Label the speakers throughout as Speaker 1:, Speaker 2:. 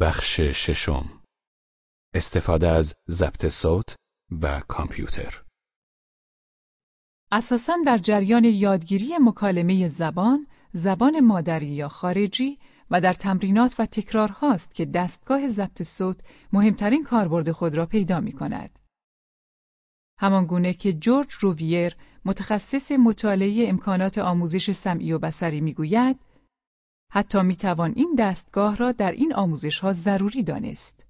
Speaker 1: بخش ششم استفاده از ضبط صوت و کامپیوتر
Speaker 2: اساساً در جریان یادگیری مکالمه زبان، زبان مادری یا خارجی و در تمرینات و تکرار هاست که دستگاه ضبط صوت مهمترین کاربرد خود را پیدا می کند. همان گونه که جورج روویر متخصص مطالعه امکانات آموزش سمعی و بصری می‌گوید حتی می‌توان این دستگاه را در این آموزش ها ضروری دانست.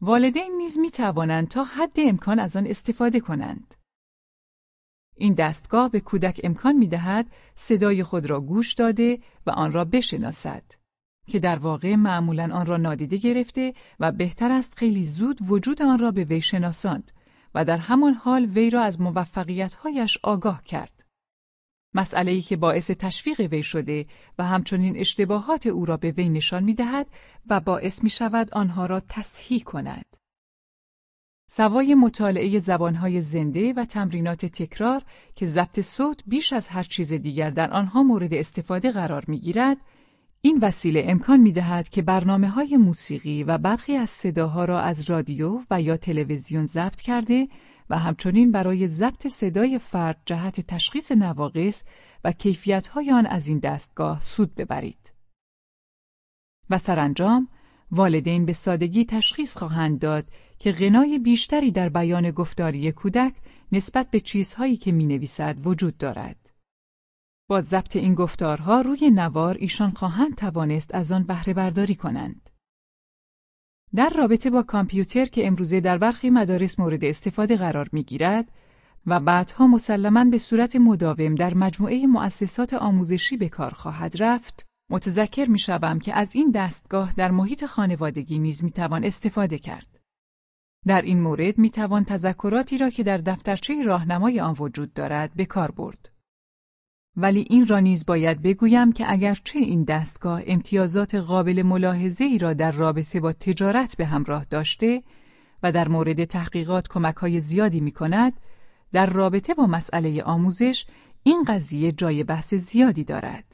Speaker 2: والدین نیز می توانند تا حد امکان از آن استفاده کنند. این دستگاه به کودک امکان می دهد صدای خود را گوش داده و آن را بشناسد که در واقع معمولا آن را نادیده گرفته و بهتر است خیلی زود وجود آن را به وی شناساند و در همان حال وی را از موفقیتهایش آگاه کرد. مسئله ای که باعث تشویق وی شده و همچنین اشتباهات او را به وی نشان می دهد و باعث می شود آنها را تصحیح کند. سوای مطالعه زبانهای زنده و تمرینات تکرار که ضبط صوت بیش از هر چیز دیگر در آنها مورد استفاده قرار می گیرد، این وسیله امکان می دهد که برنامه های موسیقی و برخی از صداها را از رادیو و یا تلویزیون ضبط کرده و همچنین برای ضبط صدای فرد جهت تشخیص نواقص و کیفیت‌های آن از این دستگاه سود ببرید. و سرانجام والدین به سادگی تشخیص خواهند داد که غنای بیشتری در بیان گفتاری کودک نسبت به چیزهایی که می نویسد وجود دارد. با ضبط این گفتارها روی نوار ایشان خواهند توانست از آن بهره برداری کنند. در رابطه با کامپیوتر که امروزه در برخی مدارس مورد استفاده قرار می گیرد و بعدها مسلما به صورت مداوم در مجموعه مؤسسات آموزشی به کار خواهد رفت، متذکر می شوم که از این دستگاه در محیط خانوادگی نیز می توان استفاده کرد. در این مورد می توان تذکراتی را که در دفترچه راهنمای آن وجود دارد به کار برد. ولی این را نیز باید بگویم که اگرچه این دستگاه امتیازات قابل ملاحظه ای را در رابطه با تجارت به همراه داشته و در مورد تحقیقات کمک های زیادی می کند، در رابطه با مسئله آموزش این قضیه جای بحث زیادی دارد.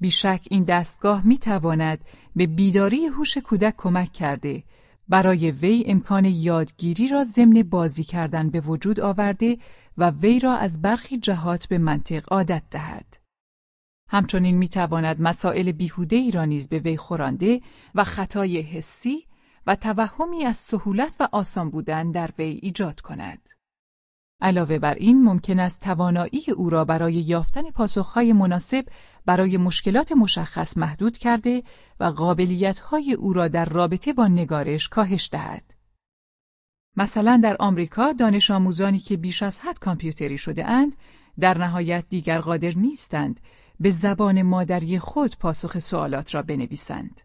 Speaker 2: بیشک این دستگاه می تواند به بیداری هوش کودک کمک کرده برای وی امکان یادگیری را ضمن بازی کردن به وجود آورده و وی را از برخی جهات به منطق عادت دهد. همچنین می تواند مسائل بیهوده ای را نیز به وی خورانده و خطای حسی و توهمی از سهولت و آسان بودن در وی ایجاد کند. علاوه بر این ممکن است توانایی او را برای یافتن پاسخهای مناسب برای مشکلات مشخص محدود کرده و قابلیتهای او را در رابطه با نگارش کاهش دهد. مثلا در آمریکا دانش آموزانی که بیش از حد کامپیوتری شده اند در نهایت دیگر قادر نیستند به زبان مادری خود پاسخ سوالات را بنویسند.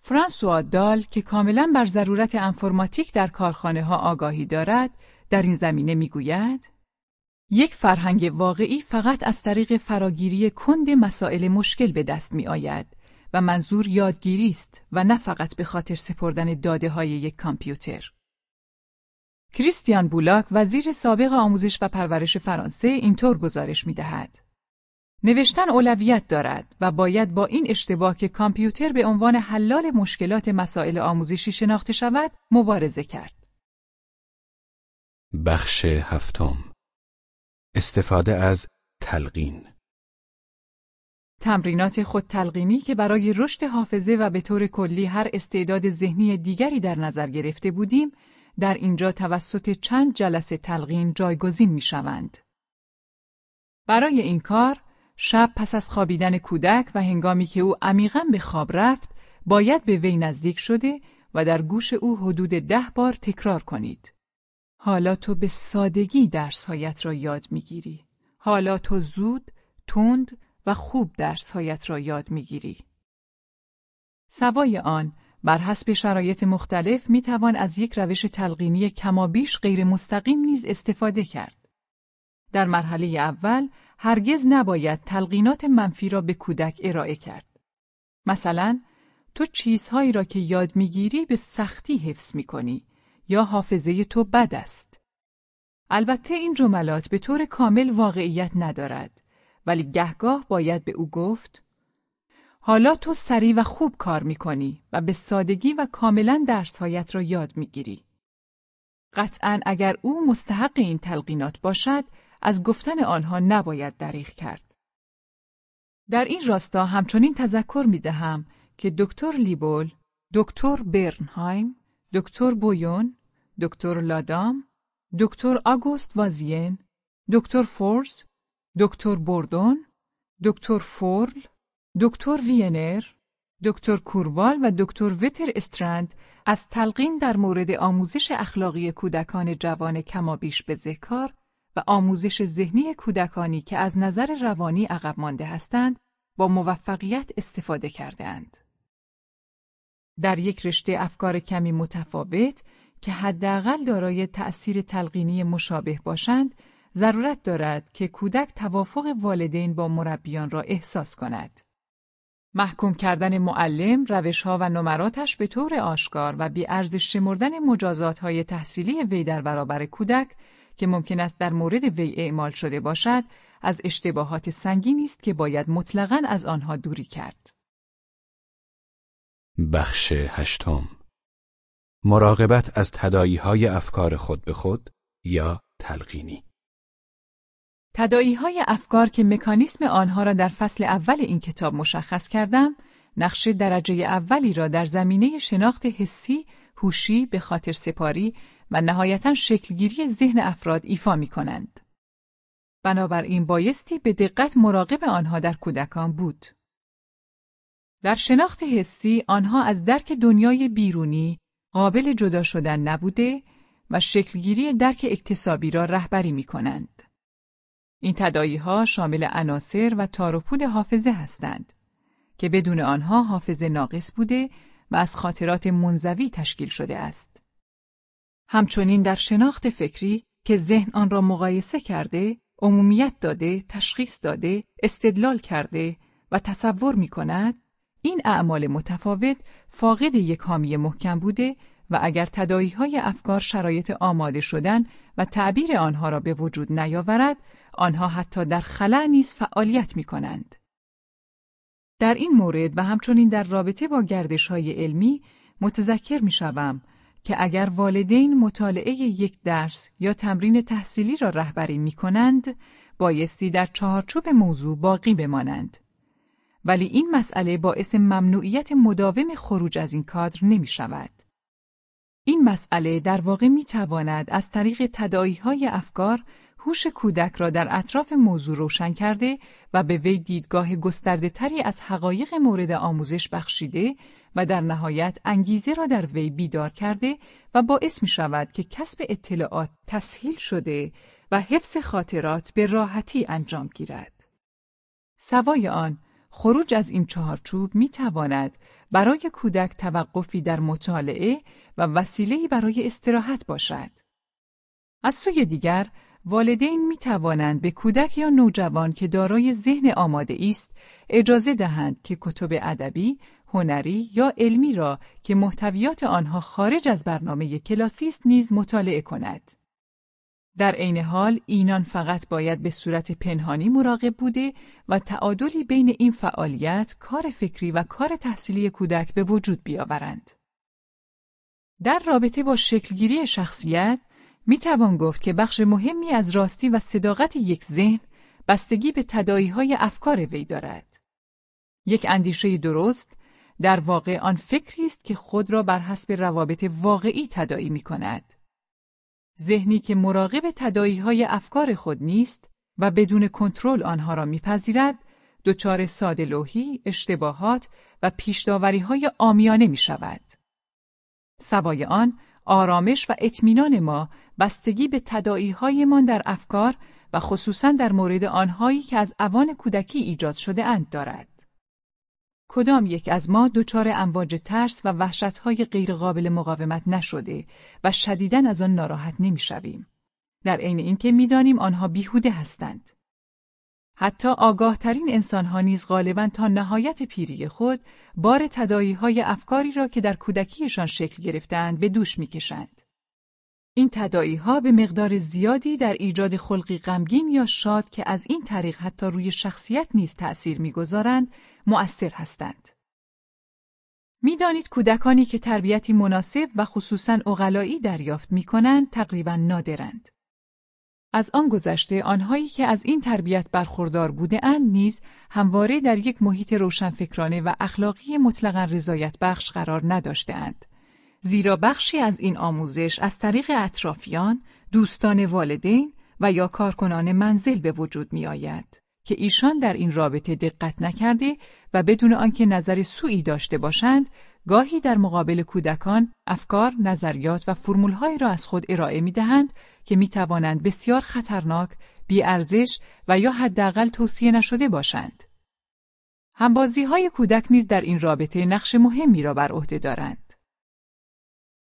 Speaker 2: فرانسوا دال که کاملا بر ضرورت انفرماتیک در کارخانه ها آگاهی دارد در این زمینه می‌گوید یک فرهنگ واقعی فقط از طریق فراگیری کند مسائل مشکل به دست می آید و منظور یادگیری است و نه فقط به خاطر سپردن داده های یک کامپیوتر. کریستیان بولاک وزیر سابق آموزش و پرورش فرانسه اینطور گزارش می دهد. نوشتن اولویت دارد و باید با این اشتباه که کامپیوتر به عنوان حلال مشکلات مسائل آموزشی شناخته شود مبارزه کرد.
Speaker 1: بخش هفتم استفاده از تلقین
Speaker 2: تمرینات خود تلقینی که برای رشد حافظه و به طور کلی هر استعداد ذهنی دیگری در نظر گرفته بودیم در اینجا توسط چند جلسه تلقین جایگزین می شوند. برای این کار شب پس از خوابیدن کودک و هنگامی که او عمیقا به خواب رفت باید به وی نزدیک شده و در گوش او حدود ده بار تکرار کنید. حالا تو به سادگی درسهایت را یاد می‌گیری. حالا تو زود، تند و خوب درسهایت را یاد می‌گیری. سوای آن، بر حسب شرایط مختلف می توان از یک روش تلقینی کمابیش غیر مستقیم نیز استفاده کرد. در مرحله اول هرگز نباید تلقینات منفی را به کودک ارائه کرد. مثلا تو چیزهایی را که یاد می‌گیری به سختی حفظ می کنی یا حافظه تو بد است. البته این جملات به طور کامل واقعیت ندارد ولی گهگاه باید به او گفت حالا تو سریع و خوب کار می‌کنی و به سادگی و کاملا درسهایت را یاد می‌گیری. قطعا اگر او مستحق این تلقینات باشد، از گفتن آنها نباید دریغ کرد. در این راستا همچنین تذکر می دهم که دکتر لیبول، دکتر برنهایم، دکتر بویون، دکتر لادام، دکتر آگوست وازین، دکتر فورز، دکتر بوردون، دکتر فورل، دکتر وینر، دکتر کوروال و دکتر وتر استرند از تلقین در مورد آموزش اخلاقی کودکان جوان کمابیش به ذکر و آموزش ذهنی کودکانی که از نظر روانی عقب مانده هستند با موفقیت استفاده کردهاند. در یک رشته افکار کمی متفاوت که حداقل دارای تأثیر تلقینی مشابه باشند، ضرورت دارد که کودک توافق والدین با مربیان را احساس کند. محکوم کردن معلم، روشها و نمراتش به طور آشکار و ارزش شمردن مجازات های تحصیلی وی در برابر کودک که ممکن است در مورد وی اعمال شده باشد، از اشتباهات سنگینی است که باید مطلقاً از آنها دوری کرد.
Speaker 1: بخش هشتم مراقبت از تدایی های افکار خود به خود یا تلقینی
Speaker 2: تدایی های افکار که مکانیسم آنها را در فصل اول این کتاب مشخص کردم، نقش درجه اولی را در زمینه شناخت حسی، هوشی، به خاطر سپاری و نهایتا شکلگیری ذهن افراد ایفا می کنند. بنابراین بایستی به دقت مراقب آنها در کودکان بود. در شناخت حسی آنها از درک دنیای بیرونی قابل جدا شدن نبوده و شکلگیری درک اکتسابی را رهبری می کنند. این تدایی ها شامل عناصر و تاروپود حافظه هستند که بدون آنها حافظه ناقص بوده و از خاطرات منزوی تشکیل شده است. همچنین در شناخت فکری که ذهن آن را مقایسه کرده، عمومیت داده، تشخیص داده، استدلال کرده و تصور می کند، این اعمال متفاوت فاقد یک حامی محکم بوده و اگر تدایی های افکار شرایط آماده شدن و تعبیر آنها را به وجود نیاورد، آنها حتی در خلع نیز فعالیت می کنند. در این مورد و همچنین در رابطه با گردش های علمی متذکر می شوم که اگر والدین مطالعه یک درس یا تمرین تحصیلی را رهبری می کنند، بایستی در چهارچوب موضوع باقی بمانند. ولی این مسئله باعث ممنوعیت مداوم خروج از این کادر نمی شود. این مسئله در واقع می تواند از طریق تدایی های افکار هوش کودک را در اطراف موضوع روشن کرده و به وی دیدگاه گسترده تری از حقایق مورد آموزش بخشیده و در نهایت انگیزه را در وی بیدار کرده و باعث می شود که کسب اطلاعات تسهیل شده و حفظ خاطرات به راحتی انجام گیرد. سوای آن، خروج از این چهارچوب می تواند برای کودک توقفی در مطالعه و وسیله‌ای برای استراحت باشد. از سوی دیگر، والدین می توانند به کودک یا نوجوان که دارای ذهن آماده است اجازه دهند که کتب ادبی، هنری یا علمی را که محتویات آنها خارج از برنامه کلاسی است نیز مطالعه کند. در عین حال اینان فقط باید به صورت پنهانی مراقب بوده و تعادلی بین این فعالیت، کار فکری و کار تحصیلی کودک به وجود بیاورند. در رابطه با شکلگیری شخصیت، می توان گفت که بخش مهمی از راستی و صداقت یک ذهن بستگی به تدایی های افکار وی دارد. یک اندیشه درست در واقع آن فکری است که خود را بر حسب روابط واقعی تدایی می کند. ذهنی که مراقب تدایی های افکار خود نیست و بدون کنترل آنها را میپذیرد، دچار سادلوهی، اشتباهات و پیشداوری های آمیانه می شود. سوای آن، آرامش و اطمینان ما بستگی به تداعی‌هایمان در افکار و خصوصا در مورد آنهایی که از اوان کودکی ایجاد شده اند دارد. کدام یک از ما دچار امواج ترس و وحشتهای غیرقابل مقاومت نشده و شدیداً از آن ناراحت نمی‌شویم. در عین اینکه می‌دانیم آنها بیهوده هستند. حتی آگاهترین انسانها نیز غالبا تا نهایت پیری خود بار تدایی های افکاری را که در کودکیشان شکل گرفتند به دوش می‌کشند. این تدایی ها به مقدار زیادی در ایجاد خلقی غمگین یا شاد که از این طریق حتی روی شخصیت نیز تأثیر می‌گذارند مؤثر هستند. می‌دانید کودکانی که تربیتی مناسب و خصوصاً اغلایی دریافت می کنند تقریبا نادرند. از آن گذشته آنهایی که از این تربیت برخوردار بوده اند نیز همواره در یک محیط روشنفکرانه و اخلاقی مطلقا رضایت بخش قرار نداشتهاند. زیرا بخشی از این آموزش از طریق اطرافیان، دوستان والدین و یا کارکنان منزل به وجود می آید که ایشان در این رابطه دقت نکرده و بدون آنکه نظر سوئی داشته باشند گاهی در مقابل کودکان افکار، نظریات و فرمولهایی را از خود ارائه می دهند که می توانند بسیار خطرناک، بیارزش و یا حداقل توصیه نشده باشند. همبازی های کودک نیز در این رابطه نقش مهمی را بر عهده دارند.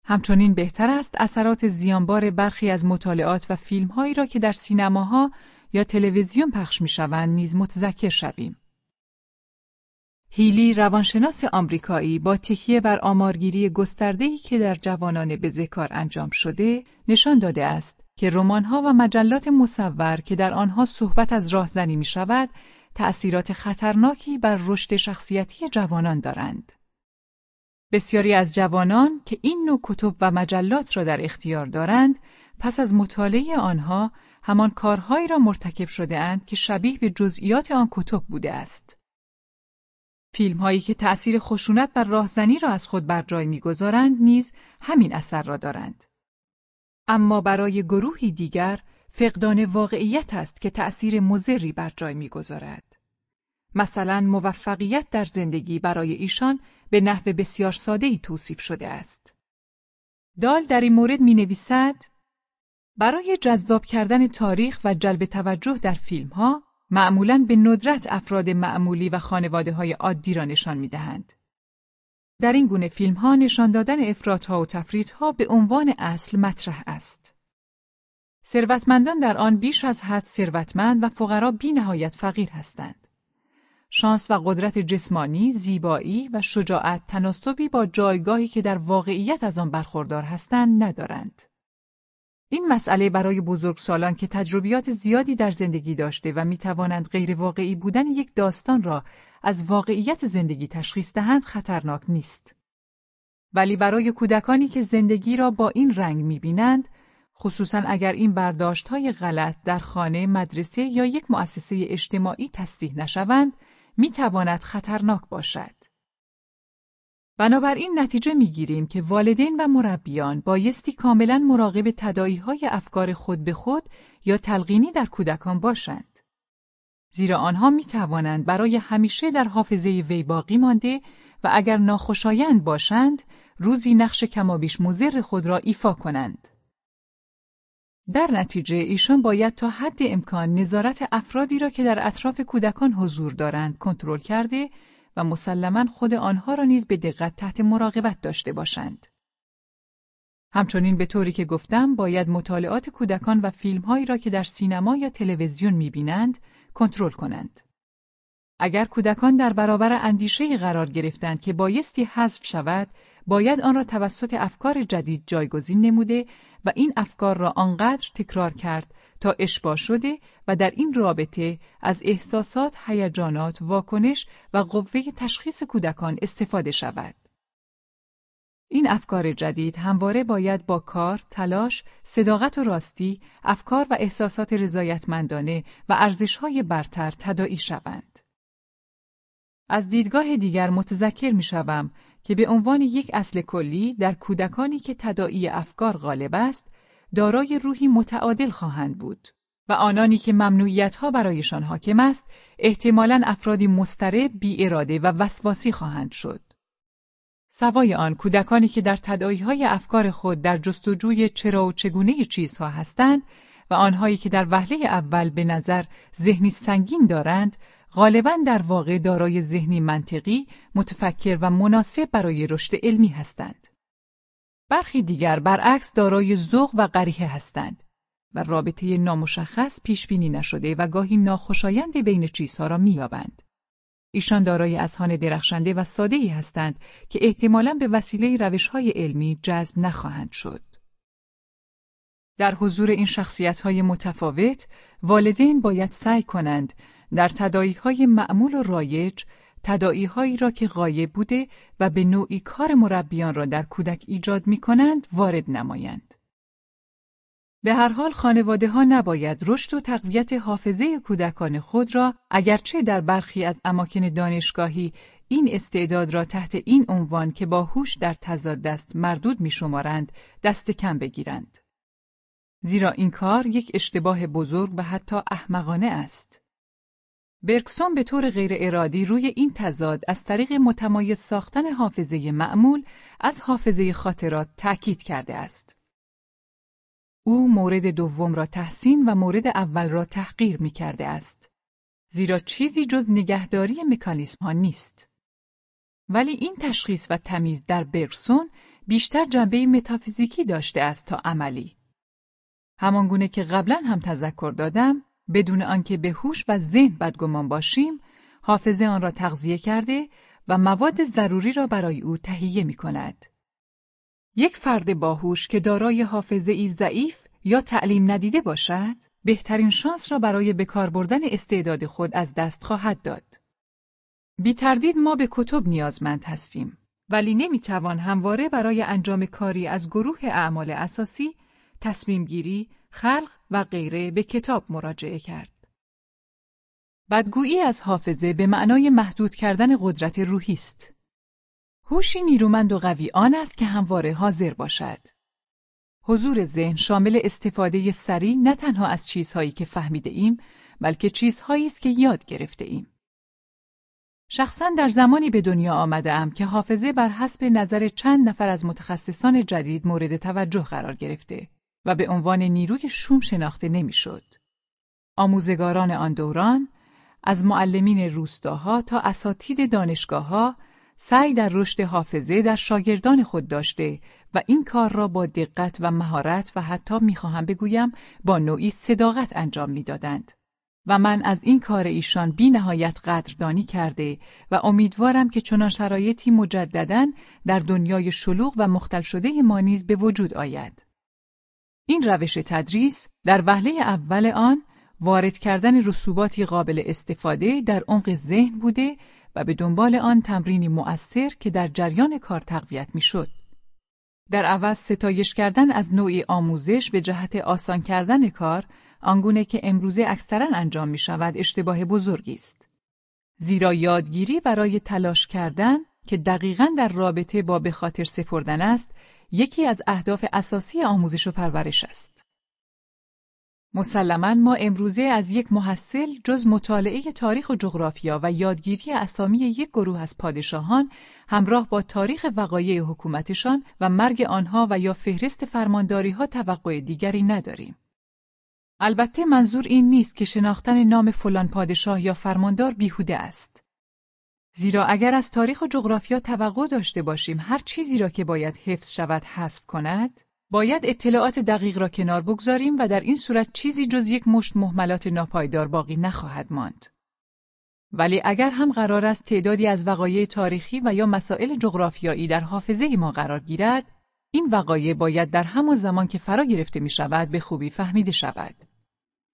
Speaker 2: همچنین بهتر است اثرات زیانبار برخی از مطالعات و فیلمهایی را که در سینماها یا تلویزیون پخش می‌شوند نیز متذکر شویم. هیلی روانشناس آمریکایی با تکیه بر آمارگیری گسترده‌ای که در جوانان بزهکار انجام شده نشان داده است که رمان‌ها و مجلات مصور که در آنها صحبت از راهزنی می شود تأثیرات خطرناکی بر رشد شخصیتی جوانان دارند. بسیاری از جوانان که این نوع کتب و مجلات را در اختیار دارند پس از مطالعه آنها همان کارهایی را مرتکب شده اند که شبیه به جزئیات آن کتب بوده است. فیلم هایی که تأثیر خشونت بر راهزنی را از خود بر جای می‌گذارند نیز همین اثر را دارند. اما برای گروهی دیگر فقدان واقعیت است که تأثیر مزری بر جای می‌گذارد. مثلا موفقیت در زندگی برای ایشان به نحو بسیار ساده‌ای توصیف شده است. دال در این مورد می نویسد برای جذاب کردن تاریخ و جلب توجه در فیلم ها معمولاً به ندرت افراد معمولی و خانواده های عادی را نشان می دهند. در این گونه فیلم ها نشان دادن افراط و تفریط ها به عنوان اصل مطرح است. ثروتمندان در آن بیش از حد ثروتمند و فقرا بی نهایت فقیر هستند. شانس و قدرت جسمانی، زیبایی و شجاعت تناسبی با جایگاهی که در واقعیت از آن برخوردار هستند ندارند. این مسئله برای بزرگسالان که تجربیات زیادی در زندگی داشته و می توانند غیر واقعی بودن یک داستان را از واقعیت زندگی تشخیص دهند خطرناک نیست. ولی برای کودکانی که زندگی را با این رنگ می بینند، خصوصا اگر این برداشت های غلط در خانه، مدرسه یا یک مؤسسه اجتماعی تصدیح نشوند، می تواند خطرناک باشد. بنابراین نتیجه می‌گیریم که والدین و مربیان بایستی کاملا مراقب تدایی های افکار خود به خود یا تلقینی در کودکان باشند. زیرا آنها می توانند برای همیشه در حافظه وی باقی مانده و اگر ناخوشایند باشند روزی نقش کمابیش مزر خود را ایفا کنند. در نتیجه ایشان باید تا حد امکان نظارت افرادی را که در اطراف کودکان حضور دارند کنترل کرده و مسلما خود آنها را نیز به دقت تحت مراقبت داشته باشند. همچنین به طوری که گفتم باید مطالعات کودکان و فیلمهایی را که در سینما یا تلویزیون می‌بینند کنترل کنند. اگر کودکان در برابر اندیشه قرار گرفتند که بایستی حذف شود، باید آن را توسط افکار جدید جایگزین نموده و این افکار را آنقدر تکرار کرد تا اشباه شده و در این رابطه از احساسات، هیجانات، واکنش و قوه تشخیص کودکان استفاده شود. این افکار جدید همواره باید با کار، تلاش، صداقت و راستی، افکار و احساسات رضایتمندانه و ارزشهای برتر تداعی شوند. از دیدگاه دیگر متذکر می شوم که به عنوان یک اصل کلی در کودکانی که تداعی افکار غالب است، دارای روحی متعادل خواهند بود و آنانی که ممنوعیتها برایشان حاکم است، احتمالاً افرادی مسترب، بی اراده و وسواسی خواهند شد. سوای آن کودکانی که در های افکار خود در جستجوی چرا و چگونه چیزها هستند و آنهایی که در وهله اول به نظر ذهنی سنگین دارند غالبا در واقع دارای ذهنی منطقی، متفکر و مناسب برای رشد علمی هستند. برخی دیگر برعکس دارای ذوق و قریحه هستند و رابطه نامشخص پیش بینی نشده و گاهی ناخوشایند بین چیزها را مییابند. ایشان دارای اذهان درخشنده و ساده‌ای هستند که احتمالاً به وسیله روش‌های علمی جذب نخواهند شد. در حضور این شخصیت‌های متفاوت، والدین باید سعی کنند در های معمول و رایج تداعیهایی را که غایب بوده و به نوعی کار مربیان را در کودک ایجاد می کنند وارد نمایند. به هر حال خانواده ها نباید رشد و تقویت حافظه کودکان خود را اگرچه در برخی از اماکن دانشگاهی این استعداد را تحت این عنوان که با هوش در تضاد است مردود می شمارند دست کم بگیرند. زیرا این کار یک اشتباه بزرگ و حتی احمقانه است. برکسون به طور غیر ارادی روی این تضاد از طریق متمایز ساختن حافظه معمول از حافظه خاطرات تأکید کرده است. او مورد دوم را تحسین و مورد اول را تحقیر می کرده است. زیرا چیزی جز نگهداری مکانیسم ها نیست. ولی این تشخیص و تمیز در برکسون بیشتر جنبه متافیزیکی داشته است تا عملی. همانگونه که قبلا هم تذکر دادم، بدون آنکه به هوش و ذهن بدگمان باشیم، حافظه آن را تغذیه کرده و مواد ضروری را برای او تهیه می کند. یک فرد باهوش که دارای حافظه ای ضعیف یا تعلیم ندیده باشد، بهترین شانس را برای بکار بردن استعداد خود از دست خواهد داد. بی تردید ما به کتب نیازمند هستیم، ولی نمی‌توان همواره برای انجام کاری از گروه اعمال اساسی، تصمیم گیری، خلق و غیره به کتاب مراجعه کرد. بدگویی از حافظه به معنای محدود کردن قدرت روحی است. هوشی نیرومند و قوی آن است که همواره حاضر باشد. حضور ذهن شامل استفاده سریع نه تنها از چیزهایی که فهمیده ایم، بلکه چیزهایی است که یاد گرفته ایم. شخصا در زمانی به دنیا آمده ام که حافظه بر حسب نظر چند نفر از متخصصان جدید مورد توجه قرار گرفته و به عنوان نیروی شوم شناخته نمی‌شد. آموزگاران آن دوران از معلمین روستاها تا اساتید دانشگاهها سعی در رشد حافظه در شاگردان خود داشته و این کار را با دقت و مهارت و حتی می‌خواهم بگویم با نوعی صداقت انجام می‌دادند. و من از این کار ایشان بی نهایت قدردانی کرده و امیدوارم که چنان شرایطی مجددا در دنیای شلوغ و مختل شده ما نیز به وجود آید. این روش تدریس در وهله اول آن وارد کردن رسوباتی قابل استفاده در عمق ذهن بوده و به دنبال آن تمرینی مؤثر که در جریان کار تقویت می‌شد. در عوض ستایش کردن از نوعی آموزش به جهت آسان کردن کار آنگونه که امروزه اکثرا انجام می شود اشتباه بزرگی است. زیرا یادگیری برای تلاش کردن که دقیقا در رابطه با به خاطر سپردن است یکی از اهداف اساسی آموزش و پرورش است. مسلما ما امروزه از یک محصل جز مطالعه تاریخ و جغرافیا و یادگیری اسامی یک گروه از پادشاهان همراه با تاریخ وقایع حکومتشان و مرگ آنها و یا فهرست فرمانداری ها توقع دیگری نداریم. البته منظور این نیست که شناختن نام فلان پادشاه یا فرماندار بیهوده است. زیرا اگر از تاریخ و جغرافیا توقع داشته باشیم هر چیزی را که باید حفظ شود حذف کند، باید اطلاعات دقیق را کنار بگذاریم و در این صورت چیزی جز یک مشت محملات ناپایدار باقی نخواهد ماند. ولی اگر هم قرار است تعدادی از وقایع تاریخی و یا مسائل جغرافیایی در حافظه ما قرار گیرد، این وقایع باید در همان زمان که فرا گرفته می شود به خوبی فهمیده شود.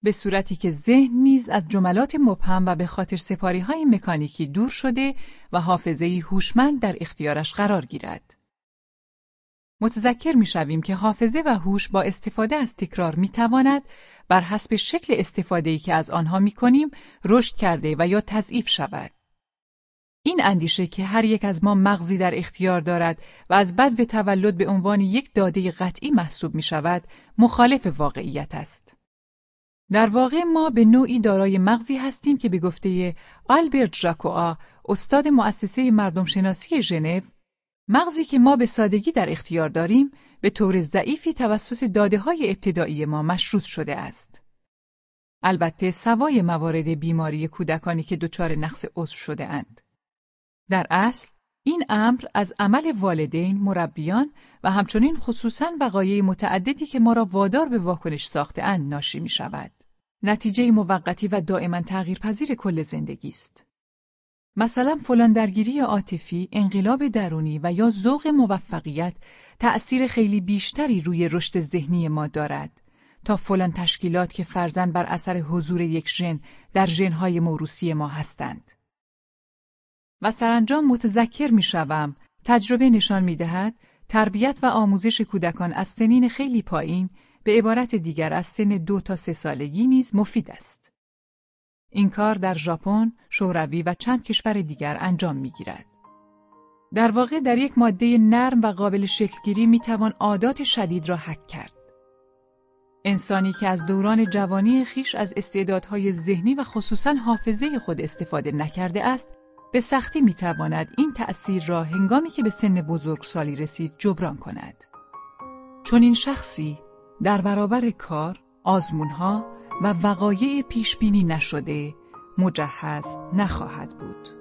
Speaker 2: به صورتی که ذهن نیز از جملات مبهم و به خاطر سپاری های مکانیکی دور شده و حافظه هوشمند در اختیارش قرار گیرد. متذکر می شویم که حافظه و هوش با استفاده از تکرار می تواند بر حسب شکل استفاده که از آنها می کنیم رشد کرده و یا تضعیف شود. این اندیشه که هر یک از ما مغزی در اختیار دارد و از بد به تولد به عنوان یک داده قطعی محسوب می شود مخالف واقعیت است. در واقع ما به نوعی دارای مغزی هستیم که به گفته آلبرت ژاکوآ استاد مؤسسه مردم شناسی ژنو مغزی که ما به سادگی در اختیار داریم به طور ضعیفی توسط داده های ابتدایی ما مشروط شده است. البته سوای موارد بیماری کودکانی که دچار نقص عضو شده اند. در اصل این امر از عمل والدین، مربیان و همچنین خصوصاً وقایع متعددی که ما را وادار به واکنش ساخته اند ناشی می شود. نتیجه موقتی و دائما تغییرپذیر کل زندگی است. مثلا فلان درگیری عاطفی، انقلاب درونی و یا ذوق موفقیت تأثیر خیلی بیشتری روی رشد ذهنی ما دارد تا فلان تشکیلات که فرزن بر اثر حضور یک ژن در ژنهای موروسی ما هستند. و سرانجام متذکر می شوم. تجربه نشان می دهد تربیت و آموزش کودکان از سنین خیلی پایین به عبارت دیگر از سن دو تا سه سالگی نیز مفید است. این کار در ژاپن، شوروی و چند کشور دیگر انجام می گیرد. در واقع در یک ماده نرم و قابل شکلگیری می توان عادات شدید را حک کرد. انسانی که از دوران جوانی خیش از استعدادهای ذهنی و خصوصا حافظه خود استفاده نکرده است، به سختی می تواند این تأثیر را هنگامی که به سن بزرگسالی رسید جبران کند. چون این شخصی در برابر کار، آزمونها و وقایع پیشبینی نشده مجهز نخواهد بود.